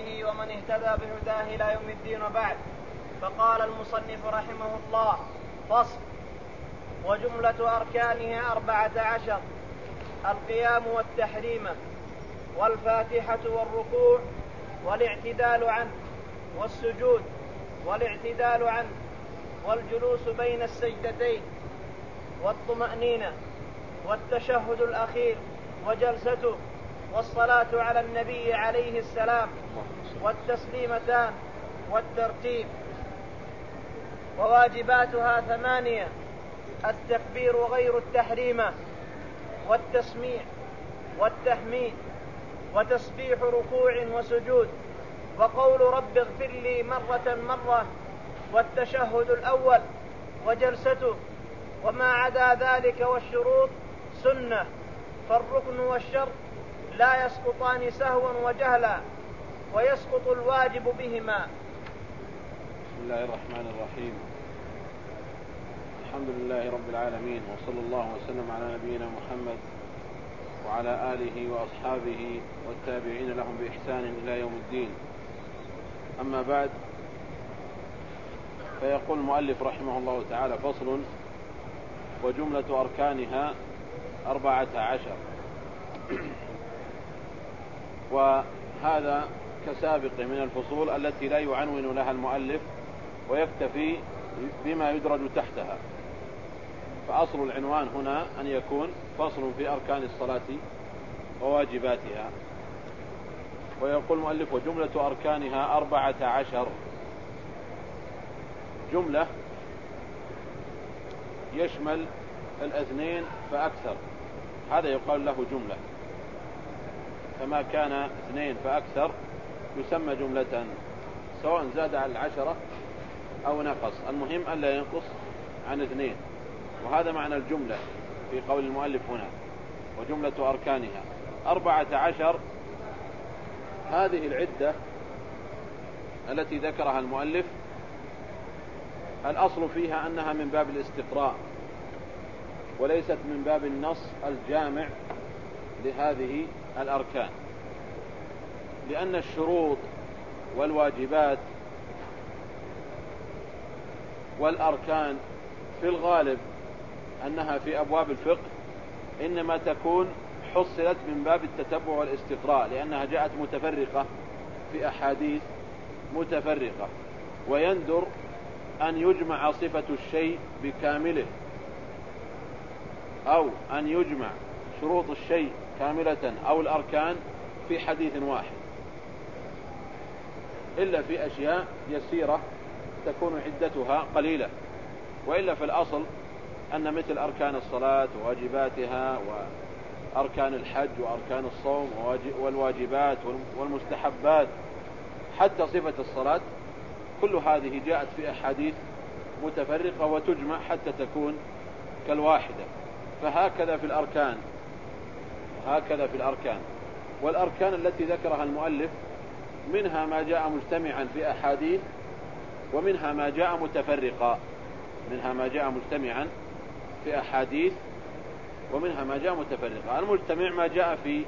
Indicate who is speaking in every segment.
Speaker 1: سنته ومن اهتدى بهداه إلى يوم الدين وبعد. فقال المصنف رحمه الله فصل وجملة أركانها أربعة عشر القيام والتحريمة والفاتحة والركوع والاعتدال عنه والسجود والاعتدال عنه والجلوس بين السجدتين والطمأنينة والتشهد الأخير وجلسته. والصلاة على النبي عليه السلام والتسليمتان والترتيب. وواجباتها ثمانية التكبير غير التحريمة والتسميع والتحميد وتسبيح ركوع وسجود وقول رب اغفر لي مرة مرة والتشهد الأول وجلسته وما عدا ذلك والشروط سنة فالركن والشرط لا يسقطان سهوا وجهلا ويسقط الواجب بهما.
Speaker 2: بسم الله الرحمن الرحيم. الحمد لله رب العالمين وصلى الله وسلم على نبينا محمد وعلى آله وأصحابه والتابعين لهم بإحسان إلى يوم الدين. أما بعد فيقول المؤلف رحمه الله تعالى فصل وجملة أركانها أربعة عشر. وهذا كسابق من الفصول التي لا يعنون لها المؤلف ويكتفي بما يدرج تحتها. فأصل العنوان هنا أن يكون فصل في أركان الصلاة وواجباتها. ويقول المؤلف وجملة أركانها أربعة عشر. جملة يشمل الاثنين فأكثر. هذا يقال له جملة. فما كان اثنين فأكثر يسمى جملة سواء زاد على العشرة أو نقص. المهم ألا ينقص عن اثنين. وهذا معنى الجملة في قول المؤلف هنا وجملة أركانها. أربعة عشر هذه العدة التي ذكرها المؤلف الأصل فيها أنها من باب الاستقراء وليست من باب النص الجامع لهذه الأركان. لأن الشروط والواجبات والأركان في الغالب أنها في أبواب الفقه إنما تكون حصلت من باب التتبع والاستقراء لأنها جاءت متفرقة في أحاديث متفرقة ويندر أن يجمع صفة الشيء بكامله أو أن يجمع شروط الشيء كاملة أو الأركان في حديث واحد. إلا في أشياء يسيرة تكون عدتها قليلة. وإلا في الأصل أن مثل أركان الصلاة وواجباتها وأركان الحج وأركان الصوم والواجبات والمستحبات حتى صفة الصلاة كل هذه جاءت في أحاديث متفرقة وتجمع حتى تكون كالواحدة. فهكذا في الأركان هكذا في الأركان. والأركان التي ذكرها المؤلف منها ما جاء مجتمعا في أحاديث ومنها ما جاء متفرقا. منها ما جاء مجتمعا في أحاديث ومنها ما جاء متفرقا. المجتمع ما جاء في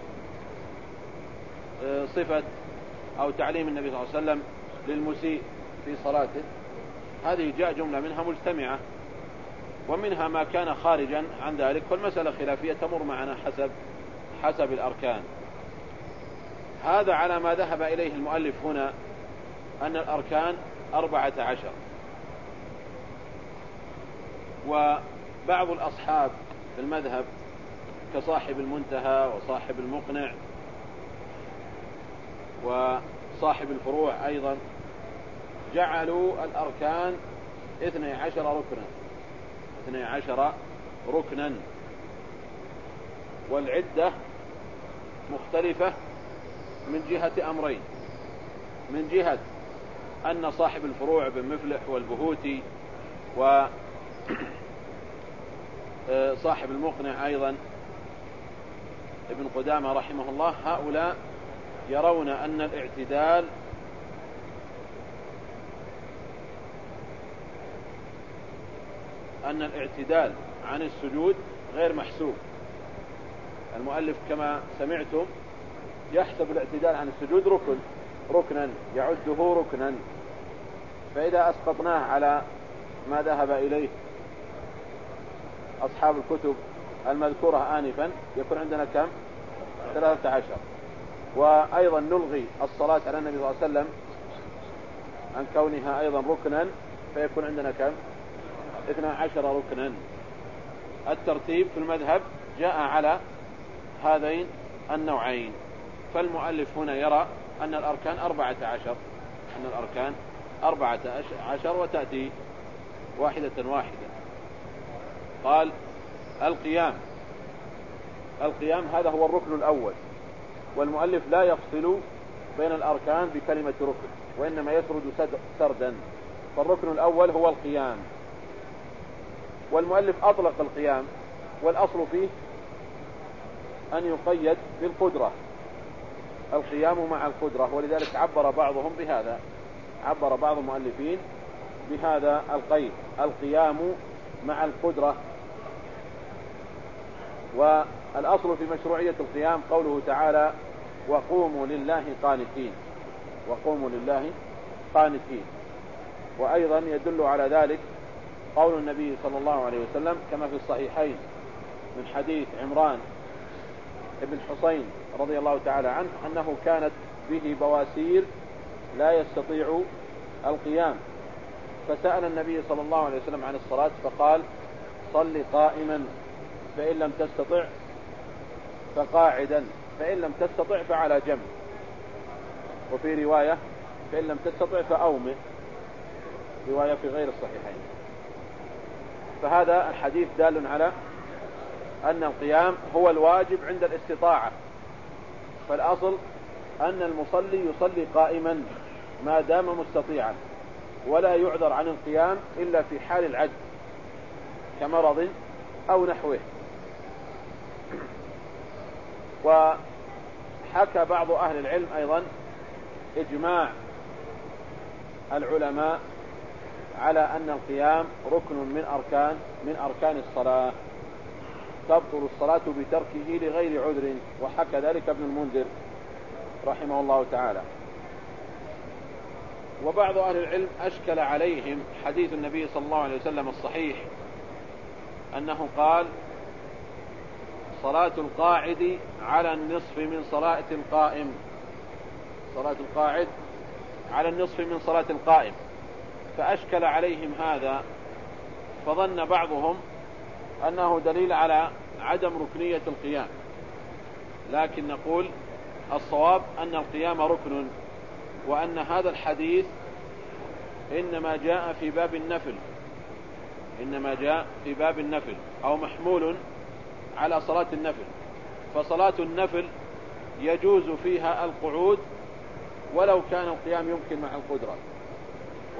Speaker 2: آه، صفة أو تعليم النبي صلى الله عليه وسلم للمسيء في صلاته. هذه جاء جملة منها مجتمعة ومنها ما كان خارجا عن ذلك. والمسألة خلافية تمر معنا حسب حسب الأركان. هذا على ما ذهب إليه المؤلف هنا أن الأركان أربعة عشر. وبعض الأصحاب في المذهب كصاحب المنتهى وصاحب المقنع وصاحب الفروع أيضا جعلوا الأركان اثني عشر ركنا. اثني عشر ركنا. والعدة مختلفة من جهة أمرين. من جهة أن صاحب الفروع بن مفلح والبهوتي و صاحب المقنع أيضا ابن قدامة رحمه الله هؤلاء يرون أن الاعتدال أن الاعتدال عن السجود غير محسوب. المؤلف كما سمعتم يحسب الاعتدال عن السجود ركن ركنا يعده ركنا. فإذا أسقطناه على ما ذهب إليه أصحاب الكتب المذكورة آنفا يكون عندنا كم؟ ثلاثة عشر. وأيضا نلغي الصلاة على النبي صلى الله عليه وسلم عن كونها أيضا ركنا فيكون عندنا كم؟ اثنا عشر ركنا. الترتيب في المذهب جاء على هذين النوعين. فالمؤلف هنا يرى أن الأركان أربعة عشر. أن الأركان أربعة عشر وتأتي واحدة واحدة. قال القيام. القيام هذا هو الركن الأول. والمؤلف لا يفصل بين الأركان بكلمة ركن وإنما يسرد سردا. فالركن الأول هو القيام. والمؤلف أطلق القيام والأصل فيه أن يقيد بالقدرة. القيام مع القدرة ولذلك عبر بعضهم بهذا. عبر بعض المؤلفين بهذا القيد. القيام مع القدرة. والأصل في مشروعية القيام قوله تعالى وقوموا لله قانتين. وقوموا لله قانتين. وأيضا يدل على ذلك قول النبي صلى الله عليه وسلم كما في الصحيحين من حديث عمران بن حسين رضي الله تعالى عنه أنه كانت به بواسير لا يستطيع القيام. فسأل النبي صلى الله عليه وسلم عن الصلاة فقال صل قائما فإن لم تستطع فقاعدا فإن لم تستطع فعلى جنب. وفي رواية فإن لم تستطع فأومئ. رواية في غير الصحيحين. فهذا الحديث دال على أن القيام هو الواجب عند الاستطاعة. فالأصل أن المصلي يصلي قائما ما دام مستطيعا ولا يعذر عن القيام إلا في حال العجز كمرض أو نحوه. وحكى بعض أهل العلم أيضا إجماع العلماء على أن القيام ركن من أركان من أركان الصلاة. تبطل الصلاة بتركه لغير عذر وحكى ذلك ابن المنذر رحمه الله تعالى. وبعض أهل العلم أشكل عليهم حديث النبي صلى الله عليه وسلم الصحيح أنه قال صلاة القاعد على النصف من صلاة القائم. صلاة القاعد على النصف من صلاة القائم. فأشكل عليهم هذا فظن بعضهم أنه دليل على عدم ركنية القيام. لكن نقول الصواب أن القيام ركن وأن هذا الحديث إنما جاء في باب النفل. إنما جاء في باب النفل أو محمول على صلاة النفل. فصلاة النفل يجوز فيها القعود ولو كان القيام يمكن مع القدرة.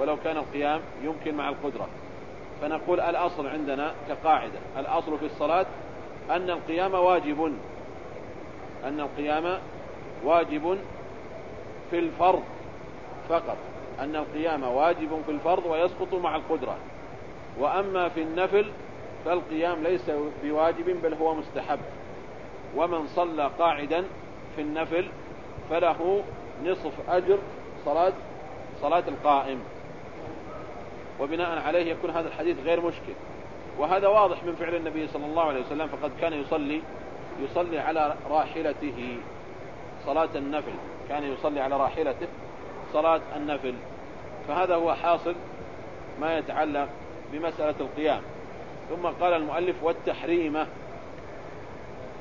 Speaker 2: ولو كان القيام يمكن مع القدرة. فنقول الأصل عندنا كقاعدة الأصل في الصلاة أن القيام واجب أن القيام واجب في الفرض فقط أن القيام واجب في الفرض ويسقط مع القدرة وأما في النفل فالقيام ليس بواجب بل هو مستحب ومن صلى قاعدا في النفل فله نصف أجر صلاة صلاة القائم. وبناء عليه يكون هذا الحديث غير مشكل. وهذا واضح من فعل النبي صلى الله عليه وسلم فقد كان يصلي يصلي على راحلته. صلاة النفل كان يصلي على راحلته صلاة النفل. فهذا هو حاصل ما يتعلق بمسألة القيام. ثم قال المؤلف والتحريمة.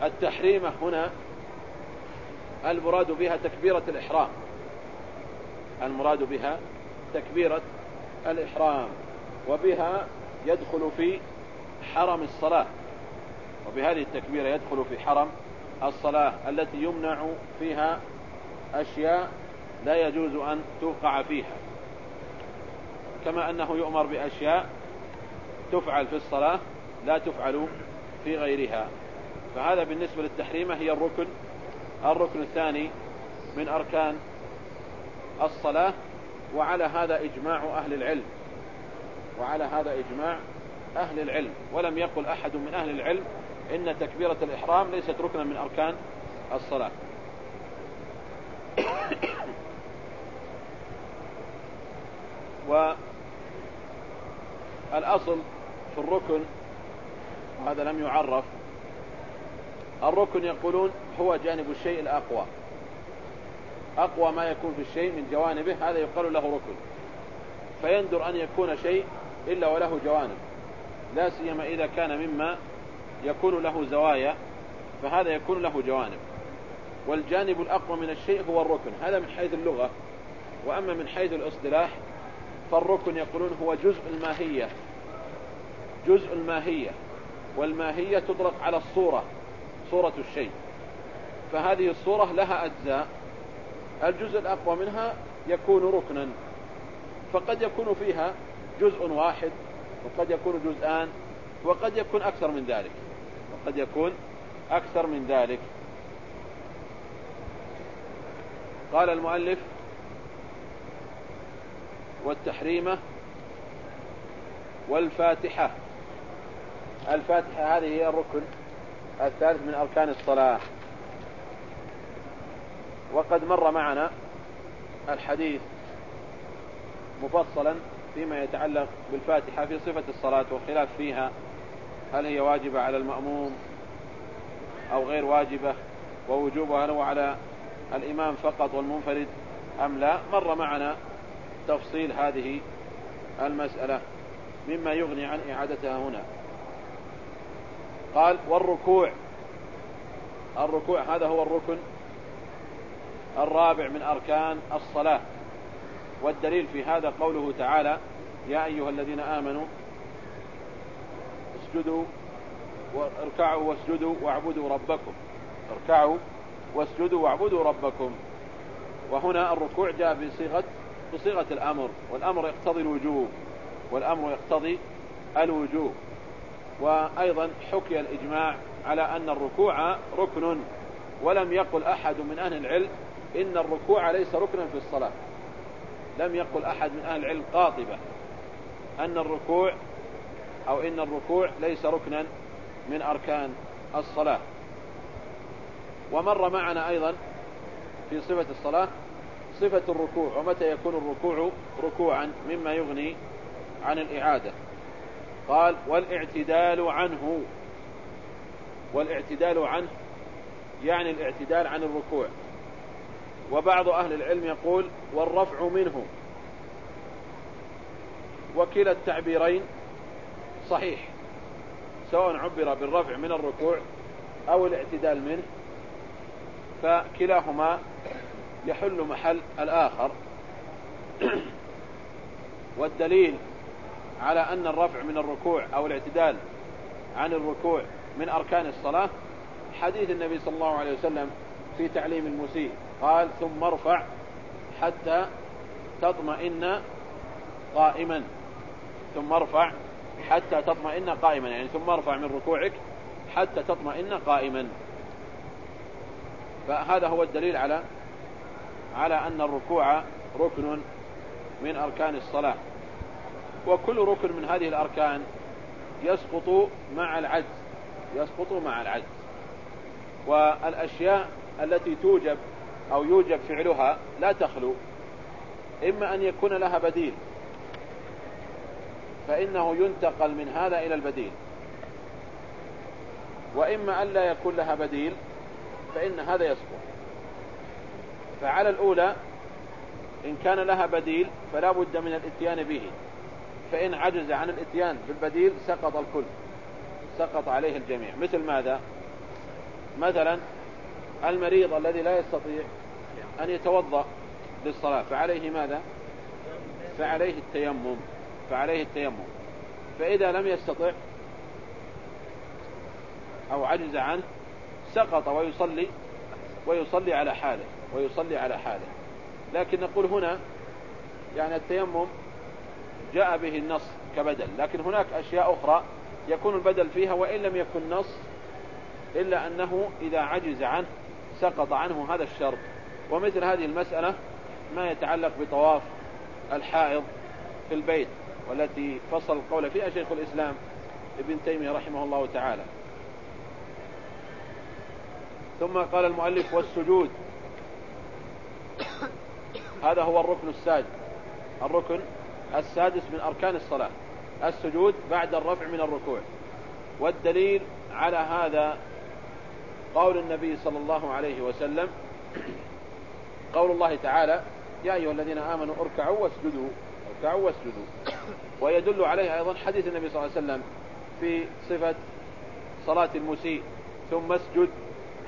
Speaker 2: التحريمة هنا المراد بها تكبيرة الإحرام. المراد بها تكبيرة الإحرام وبها يدخل في حرم الصلاة وبهذه التكبيرة يدخل في حرم الصلاة التي يمنع فيها أشياء لا يجوز أن توقع فيها. كما أنه يؤمر بأشياء تفعل في الصلاة لا تفعل في غيرها. فهذا بالنسبة للتحريمة هي الركن الركن الثاني من أركان الصلاة وعلى هذا إجماع أهل العلم. وعلى هذا إجماع أهل العلم. ولم يقل أحد من أهل العلم إن تكبيرة الإحرام ليست ركنا من أركان الصلاة. والأصل في الركن هذا لم يعرف الركن يقولون هو جانب الشيء الأقوى. أقوى ما يكون في الشيء من جوانبه هذا يقال له ركن. فيندر أن يكون شيء إلا وله جوانب لا سيما إذا كان مما يكون له زوايا فهذا يكون له جوانب. والجانب الأقوى من الشيء هو الركن هذا من حيث اللغة. وأما من حيث الاصطلاح فالركن يقولون هو جزء الماهية. جزء الماهية. والماهية تطلق على الصورة صورة الشيء. فهذه الصورة لها أجزاء. الجزء الأقوى منها يكون ركنا فقد يكون فيها جزء واحد وقد يكون جزءان وقد يكون أكثر من ذلك وقد يكون أكثر من ذلك. قال المؤلف والتحريمة والفاتحة. الفاتحة هذه هي الركن الثالث من أركان الصلاة. وقد مر معنا الحديث مفصلا فيما يتعلق بالفاتحة في صفة الصلاة والخلاف فيها. هل هي واجبة على المأموم أو غير واجبة؟ ووجوبها هل هو على الإمام فقط والمنفرد أم لا؟ مر معنا تفصيل هذه المسألة مما يغني عن إعادتها هنا. قال والركوع. الركوع هذا هو الركن الرابع من أركان الصلاة. والدليل في هذا قوله تعالى يا أيها الذين آمنوا اسجدوا واركعوا واسجدوا واعبدوا ربكم. اركعوا واسجدوا واعبدوا ربكم. وهنا الركوع جاء بصيغة بصيغة الأمر. والأمر يقتضي الوجوب. والأمر يقتضي الوجوب. وأيضا حكي الإجماع على أن الركوع ركن. ولم يقل أحد من أهل العلم إن الركوع ليس ركنا في الصلاة. لم يقل أحد من أهل العلم قاطبة أن الركوع أو إن الركوع ليس ركنا من أركان الصلاة. ومر معنا أيضا في صفة الصلاة صفة الركوع ومتى يكون الركوع ركوعا مما يغني عن الإعادة. قال والإعتدال عنه. والإعتدال عنه يعني الاعتدال عن الركوع. وبعض أهل العلم يقول والرفع منه. وكلا التعبيرين صحيح سواء عبر بالرفع من الركوع أو الاعتدال منه فكلاهما يحل محل الآخر. والدليل على أن الرفع من الركوع أو الاعتدال عن الركوع من أركان الصلاة حديث النبي صلى الله عليه وسلم في تعليم المسيء. قال ثم ارفع حتى تطمئن قائما. ثم ارفع حتى تطمئن قائما يعني ثم ارفع من ركوعك حتى تطمئن قائما. فهذا هو الدليل على على أن الركوع ركن من أركان الصلاة. وكل ركن من هذه الأركان يسقط مع العجز يسقط مع العجز. والأشياء التي توجب أو يوجب فعلها لا تخلو إما أن يكون لها بديل فإنه ينتقل من هذا إلى البديل. وإما أن لا يكون لها بديل فإن هذا يسقط فعلى الأولى إن كان لها بديل فلا بد من الإتيان به. فإن عجز عن الإتيان بالبديل سقط الكل سقط عليه الجميع. مثل ماذا؟ مثلا المريض الذي لا يستطيع أن يتوضأ للصلاة. فعليه ماذا؟ فعليه التيمم. فعليه التيمم. فإذا لم يستطع أو عجز عنه سقط ويصلي ويصلي على حاله ويصلي على حاله. لكن نقول هنا يعني التيمم جاء به النص كبدل. لكن هناك أشياء أخرى يكون البدل فيها وإن لم يكن نص إلا أنه إذا عجز عنه سقط عنه هذا الشرط. ومثل هذه المسألة ما يتعلق بطواف الحائض في البيت والتي فصل القول فيها شيخ الإسلام ابن تيمية رحمه الله تعالى. ثم قال المؤلف والسجود. هذا هو الركن السادس. الركن السادس من أركان الصلاة. السجود بعد الرفع من الركوع. والدليل على هذا قول النبي صلى الله عليه وسلم قول الله تعالى يا أيها الذين آمنوا اركعوا واسجدوا اركعوا واسجدوا. ويدل عليه أيضا حديث النبي صلى الله عليه وسلم في صفة صلاة المسيء ثم اسجد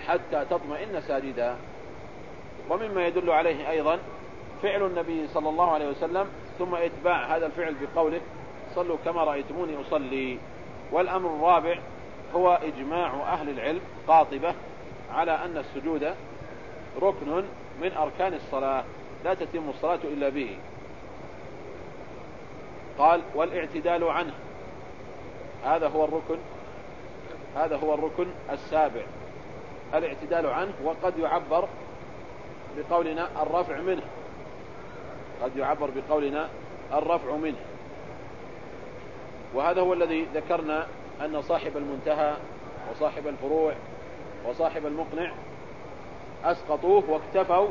Speaker 2: حتى تطمئن ساجدا. ومما يدل عليه أيضا فعل النبي صلى الله عليه وسلم ثم إتباع هذا الفعل بقوله صلوا كما رأيتموني أصلي. والأمر الرابع هو إجماع أهل العلم قاطبة على أن السجود ركن من أركان الصلاة لا تتم الصلاة إلا به. قال والإعتدال عنه. هذا هو الركن هذا هو الركن السابع. الاعتدال عنه وقد يعبر بقولنا الرفع منه. قد يعبر بقولنا الرفع منه. وهذا هو الذي ذكرنا أن صاحب المنتهى وصاحب الفروع وصاحب المقنع أسقطوه واكتفوا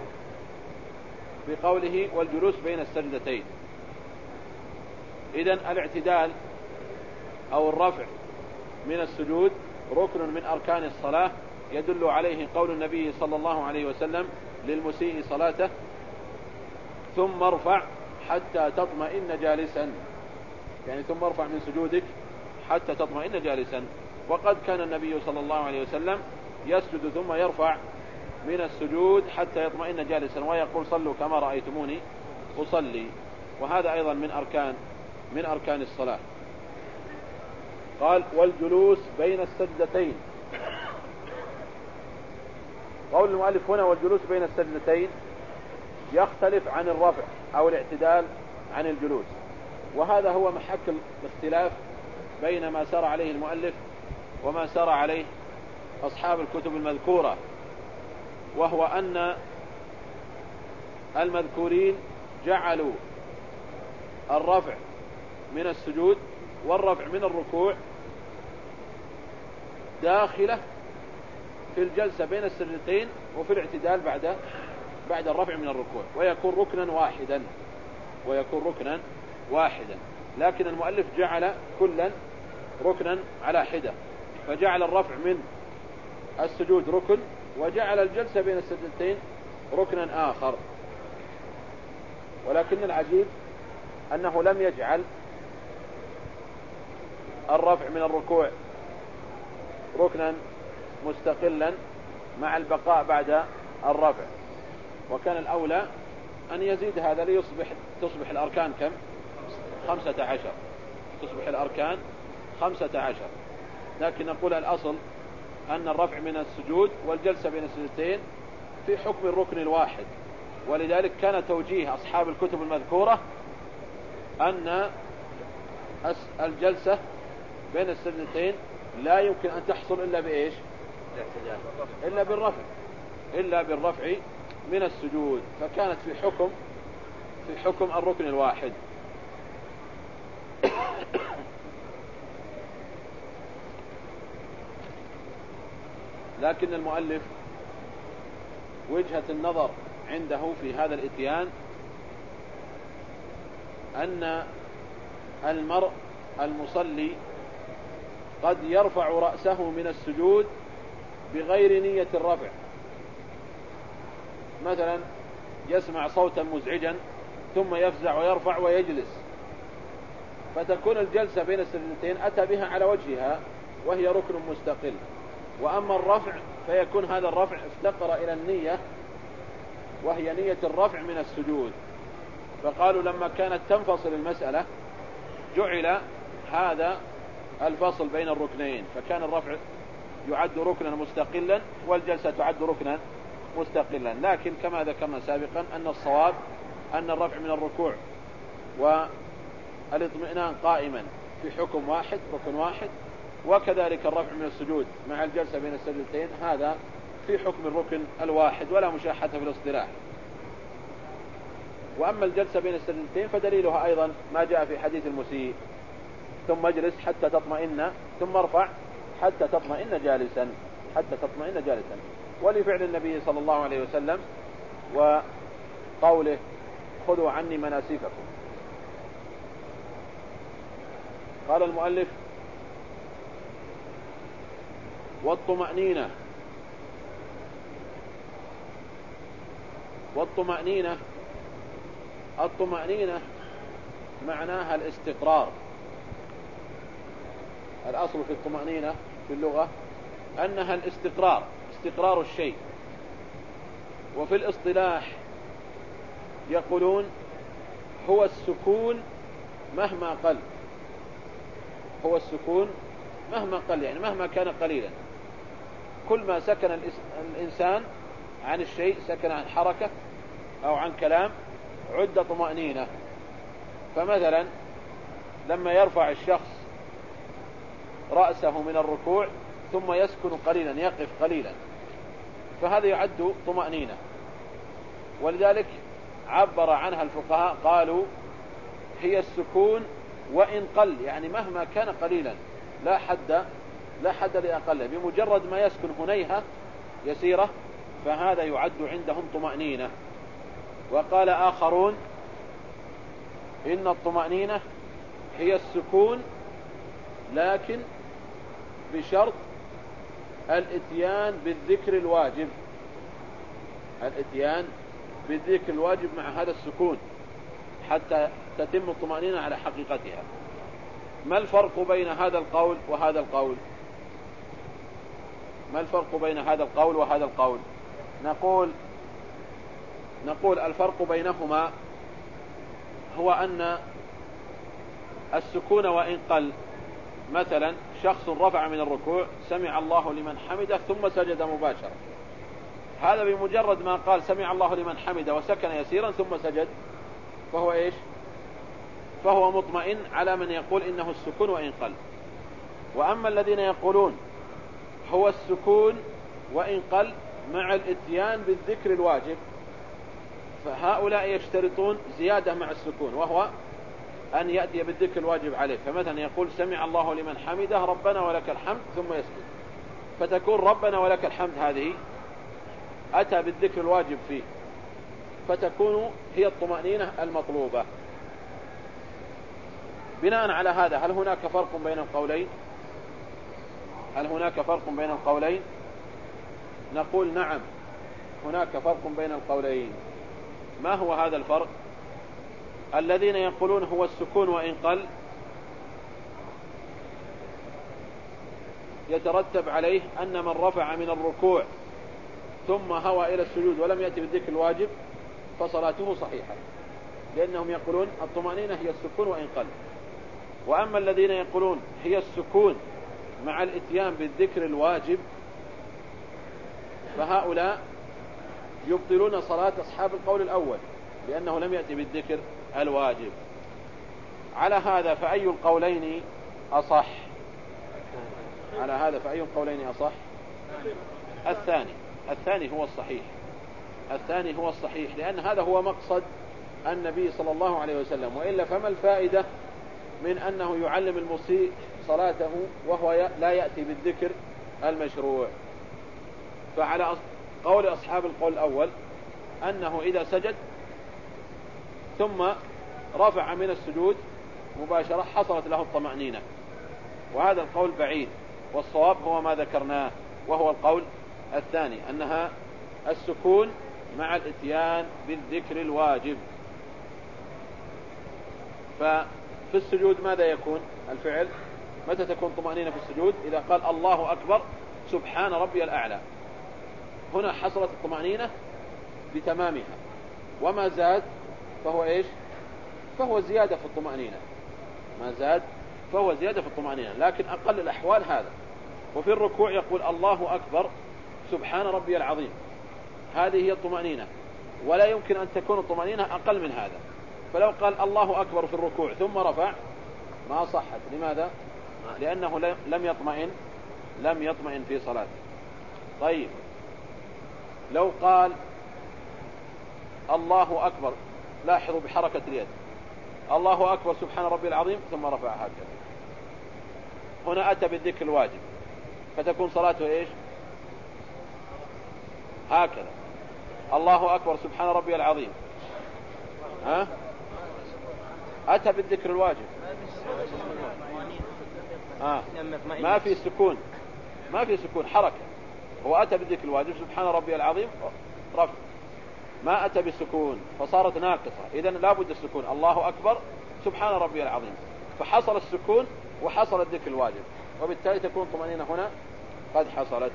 Speaker 2: بقوله والجلوس بين السجدتين. إذا الاعتدال أو الرفع من السجود ركن من أركان الصلاة. يدل عليه قول النبي صلى الله عليه وسلم للمسيء صلاته ثم ارفع حتى تطمئن جالسا. يعني ثم ارفع من سجودك حتى تطمئن جالسا. وقد كان النبي صلى الله عليه وسلم يسجد ثم يرفع من السجود حتى يطمئن جالسا ويقول صلوا كما رأيتموني أصلي. وهذا أيضا من أركان من أركان الصلاة. قال والجلوس بين السجدتين. قول المؤلف هنا والجلوس بين السجدتين يختلف عن الرفع أو الاعتدال عن الجلوس. وهذا هو محك الاختلاف بين ما سار عليه المؤلف وما سار عليه أصحاب الكتب المذكورة. وهو أن المذكورين جعلوا الرفع من السجود والرفع من الركوع داخلة في الجلسة بين السجدتين وفي الاعتدال بعد بعد الرفع من الركوع ويكون ركنا واحدا ويكون ركنا واحدا. لكن المؤلف جعل كلا ركنا على حدة فجعل الرفع من السجود ركن وجعل الجلسة بين السجدتين ركنا آخر. ولكن العجيب أنه لم يجعل الرفع من الركوع ركنا مستقلا مع البقاء بعد الرفع. وكان الأولى أن يزيد هذا ليصبح تصبح الأركان كم؟ خمسة عشر. تصبح الأركان خمسة عشر. لكن نقول الأصل أن الرفع من السجود والجلسة بين السجدتين في حكم الركن الواحد. ولذلك كان توجيه أصحاب الكتب المذكورة أن الجلسة بين السجدتين لا يمكن أن تحصل إلا بإيش؟ إلا بالرفع. إلا بالرفع من السجود. فكانت في حكم في حكم الركن الواحد. لكن المؤلف وجهة النظر عنده في هذا الإتيان أن المرء المصلي قد يرفع رأسه من السجود بغير نية الرفع. مثلا يسمع صوتا مزعجا ثم يفزع ويرفع ويجلس. فتكون الجلسة بين السجدتين أتى بها على وجهها وهي ركن مستقل. وأما الرفع فيكون هذا الرفع افتقر إلى النية وهي نية الرفع من السجود. فقالوا لما كانت تنفصل المسألة جعل هذا الفصل بين الركنين. فكان الرفع يعد ركنا مستقلا والجلسة تعد ركنا مستقلا. لكن كما ذكرنا سابقا أن الصواب أن الرفع من الركوع والإطمئنان قائما في حكم واحد ركن واحد وكذلك الرفع من السجود مع الجلسة بين السجدتين هذا في حكم الركن الواحد ولا مشاحة في الاصطلاح. وأما الجلسة بين السجدتين فدليلها أيضا ما جاء في حديث المسيء. ثم اجلس حتى تطمئن ثم ارفع حتى تطمئن جالسا حتى تطمئن جالسا. ولفعل النبي صلى الله عليه وسلم وقوله خذوا عني مناسككم. قال المؤلف والطمأنينة. والطمأنينة. الطمأنينة معناها الاستقرار. الأصل في الطمأنينة في اللغة أنها الاستقرار استقرار الشيء. وفي الاصطلاح يقولون هو السكون مهما قل. هو السكون مهما قل يعني مهما كان قليلا. كل ما سكن الإنسان عن الشيء سكن عن حركة أو عن كلام عد طمأنينة. فمثلا لما يرفع الشخص رأسه من الركوع ثم يسكن قليلا يقف قليلا فهذا يعد طمأنينة. ولذلك عبر عنها الفقهاء قالوا هي السكون وإن قل يعني مهما كان قليلا لا حد لا حد لأقله بمجرد ما يسكن هنيهة يسيرة فهذا يعد عندهم طمأنينة. وقال آخرون إن الطمأنينة هي السكون لكن بشرط الإتيان بالذكر الواجب. الإتيان بالذكر الواجب مع هذا السكون حتى تتم الطمأنينة على حقيقتها. ما الفرق بين هذا القول وهذا القول؟ ما الفرق بين هذا القول وهذا القول؟ نقول نقول الفرق بينهما هو أن السكون وإن قل. مثلا شخص رفع من الركوع سمع الله لمن حمده ثم سجد مباشرة. هذا بمجرد ما قال سمع الله لمن حمده وسكن يسيرا ثم سجد فهو إيش؟ فهو مطمئن على من يقول إنه السكون وإن قل. وأما الذين يقولون هو السكون وإن قل مع الإتيان بالذكر الواجب. فهؤلاء يشترطون زيادة مع السكون وهو أن يأتي بالذكر الواجب عليه. فمثلا يقول سمع الله لمن حمده ربنا ولك الحمد ثم يسجد فتكون ربنا ولك الحمد هذه أتى بالذكر الواجب فيه. فتكون هي الطمأنينة المطلوبة. بناء على هذا هل هناك فرق بين القولين؟ هل هناك فرق بين القولين؟ نقول نعم هناك فرق بين القولين. ما هو هذا الفرق؟ الذين يقولون هو السكون وإن قل يترتب عليه أن من رفع من الركوع ثم هوى إلى السجود ولم يأتي بالذكر الواجب فصلاته صحيحة لأنهم يقولون الطمأنينة هي السكون وإن قل. وأما الذين يقولون هي السكون مع الإتيان بالذكر الواجب فهؤلاء يبطلون صلاة أصحاب القول الأول لأنه لم يأتي بالذكر الواجب. على هذا فأي القولين أصح؟ على هذا فأي القولين أصح؟ الثاني الثاني هو الصحيح. الثاني هو الصحيح لأن هذا هو مقصد النبي صلى الله عليه وسلم. وإلا فما الفائدة من أنه يعلم المسيء صلاته وهو لا يأتي بالذكر المشروع. فعلى قول أصحاب القول الأول أنه إذا سجد ثم رفع من السجود مباشرة حصلت له الطمأنينة. وهذا القول بعيد والصواب هو ما ذكرناه وهو القول الثاني أنها السكون مع الإتيان بالذكر الواجب. ففي السجود ماذا يكون الفعل؟ متى تكون طمأنينة في السجود؟ إذا قال الله أكبر سبحان ربي الأعلى. هنا حصلت الطمأنينة بتمامها. وما زاد فهو إيش؟ فهو زيادة في الطمأنينة. ما زاد فهو زيادة في الطمأنينة. لكن أقل الأحوال هذا. وفي الركوع يقول الله أكبر سبحان ربي العظيم. هذه هي الطمأنينة. ولا يمكن أن تكون الطمأنينة أقل من هذا. فلو قال الله أكبر في الركوع ثم رفع ما صحت. لماذا؟ لأنه لم يطمئن لم يطمئن في صلاته. طيب. لو قال الله أكبر لاحظوا بحركة اليد. الله أكبر سبحان ربي العظيم ثم رفع هكذا. هنا أتى بالذكر الواجب. فتكون صلاته إيش؟ هكذا. الله أكبر سبحان ربي العظيم. ها؟ أتى بالذكر الواجب. آه. ما في سكون. ما في سكون حركة. هو أتى بالذكر الواجب سبحان ربي العظيم رفع. ما أتى بالسكون فصارت ناقصة. إذا لابد السكون. الله أكبر سبحان ربي العظيم. فحصل السكون وحصل الذكر الواجب. وبالتالي تكون طمأنينة هنا. قد حصلت.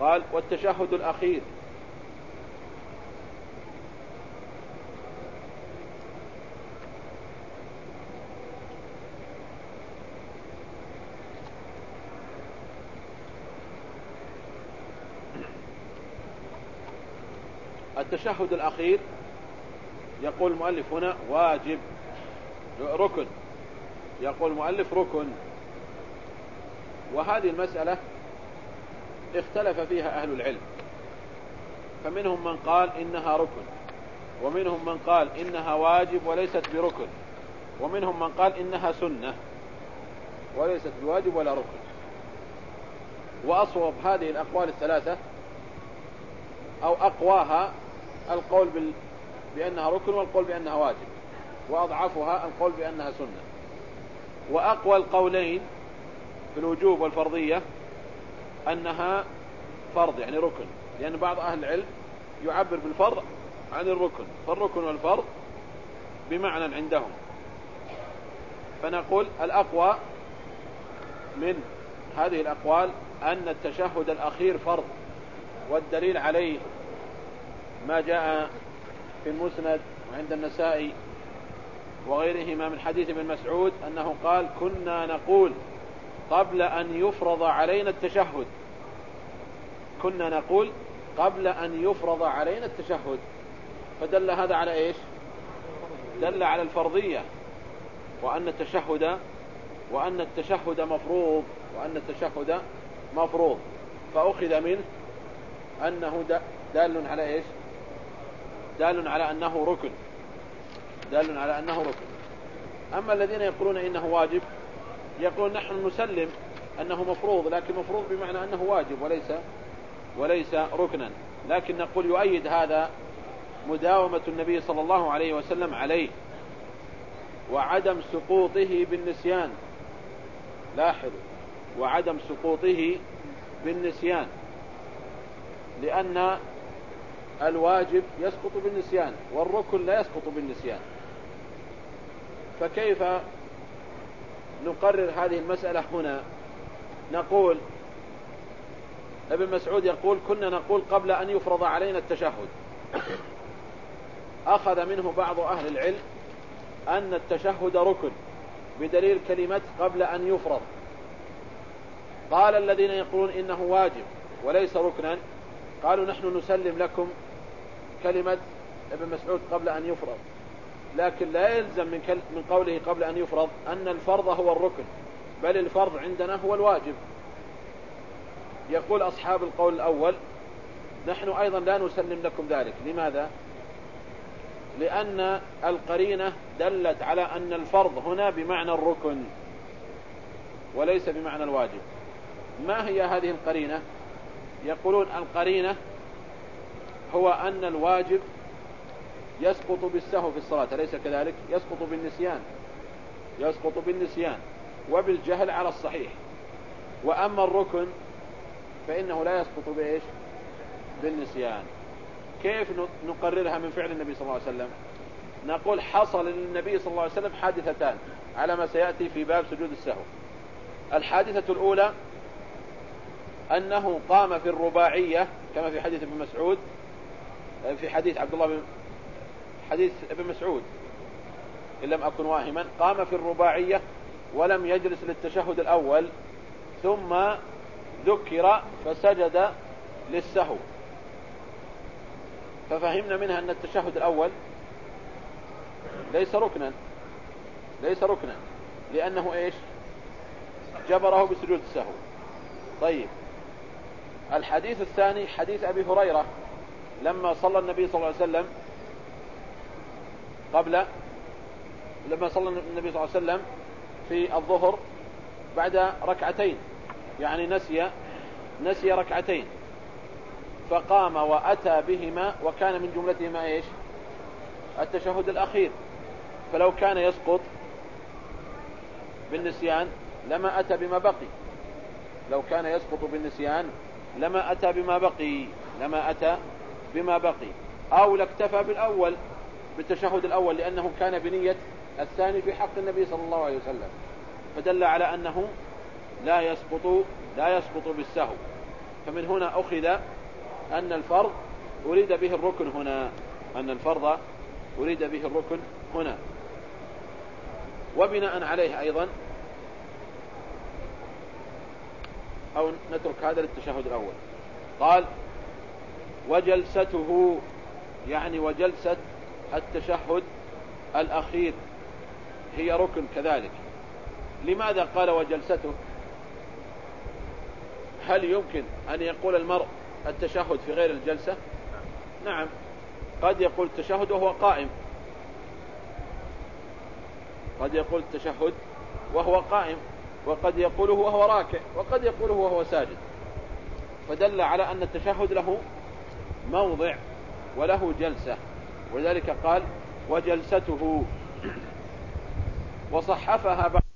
Speaker 2: قال والتشهد الأخير. التشهد الأخير يقول المؤلف هنا واجب ركن يقول المؤلف ركن. وهذه المسألة اختلف فيها أهل العلم فمنهم من قال إنها ركن ومنهم من قال إنها واجب وليست بركن ومنهم من قال إنها سنة وليست بواجب ولا ركن. وأصوب هذه الأقوال الثلاثة أو أقواها القول بال... بأنها ركن والقول بأنها واجب. وأضعفها القول بأنها سنة. وأقوى القولين في الوجوب والفرضية أنها فرض يعني ركن. لأن بعض أهل العلم يعبر بالفرض عن الركن. فالركن والفرض بمعنى عندهم. فنقول الأقوى من هذه الأقوال أن التشهد الأخير فرض والدليل عليه ما جاء في المسند وعند النسائي وغيرهما من حديث ابن مسعود أنه قال كنا نقول قبل أن يفرض علينا التشهد. كنا نقول قبل أن يفرض علينا التشهد. فدل هذا على إيش؟ دل على الفرضية. وأن التشهد وأن التشهد مفروض وأن التشهد مفروض. فأخذ منه أنه دال على إيش؟ دال على أنه ركن. دال على أنه ركن. أما الذين يقولون إنه واجب يقولون نحن نسلم أنه مفروض لكن مفروض بمعنى أنه واجب وليس وليس ركنا. لكن نقول يؤيد هذا مداومة النبي صلى الله عليه وسلم عليه وعدم سقوطه بالنسيان. لاحظوا. وعدم سقوطه بالنسيان. لأن الواجب يسقط بالنسيان والركن لا يسقط بالنسيان. فكيف نقرر هذه المسألة هنا؟ نقول ابن مسعود يقول كنا نقول قبل أن يفرض علينا التشهد. أخذ منه بعض أهل العلم أن التشهد ركن بدليل كلمة قبل أن يفرض. قال الذين يقولون إنه واجب وليس ركنا قالوا نحن نسلم لكم كلمة ابن مسعود قبل أن يفرض. لكن لا يلزم من, من قوله قبل أن يفرض أن الفرض هو الركن بل الفرض عندنا هو الواجب. يقول أصحاب القول الأول نحن أيضا لا نسلم لكم ذلك. لماذا؟ لأن القرينة دلت على أن الفرض هنا بمعنى الركن وليس بمعنى الواجب. ما هي هذه القرينة؟ يقولون القرينة هو أن الواجب يسقط بالسهو في الصلاة أليس كذلك؟ يسقط بالنسيان. يسقط بالنسيان وبالجهل على الصحيح. وأما الركن فإنه لا يسقط بإيش؟ بالنسيان. كيف نقررها من فعل النبي صلى الله عليه وسلم؟ نقول حصل للنبي صلى الله عليه وسلم حادثتان على ما سيأتي في باب سجود السهو. الحادثة الأولى أنه قام في الرباعية كما في حديث ابن مسعود في حديث عبد الله بن حديث ابن مسعود. إن لم أكن واهما. قام في الرباعية ولم يجلس للتشهد الأول. ثم ذكر فسجد للسهو. ففهمنا منها أن التشهد الأول ليس ركنا. ليس ركنا. لأنه إيش؟ جبره بسجود السهو. طيب. الحديث الثاني حديث أبي هريرة. لما صلى النبي صلى الله عليه وسلم قبل لما صلى النبي صلى الله عليه وسلم في الظهر بعد ركعتين يعني نسي نسي ركعتين. فقام وأتى بهما وكان من جملتهما إيش؟ التشهد الأخير. فلو كان يسقط بالنسيان لما أتى بما بقي. لو كان يسقط بالنسيان لما أتى بما بقي لما أتى بما بقي أو لاكتفى بالأول بالتشهد الأول لأنه كان بنية الثاني في حق النبي صلى الله عليه وسلم فدل على أنه لا يسقط لا يسقط بالسهو. فمن هنا أخذ أن الفرض أريد به الركن هنا أن الفرض أريد به الركن هنا. وبناء عليه أيضا أو نترك هذا للتشهد الأول. قال وجلسته يعني وجلسة التشهد الأخير هي ركن كذلك. لماذا قال وجلسته؟ هل يمكن أن يقول المرء التشهد في غير الجلسة؟ نعم قد يقول التشهد وهو قائم. قد يقول التشهد وهو قائم وقد يقوله وهو راكع وقد يقوله وهو ساجد. فدل على أن التشهد له موضع وله جلسة. ولذلك قال وجلسته. وصحفها بعض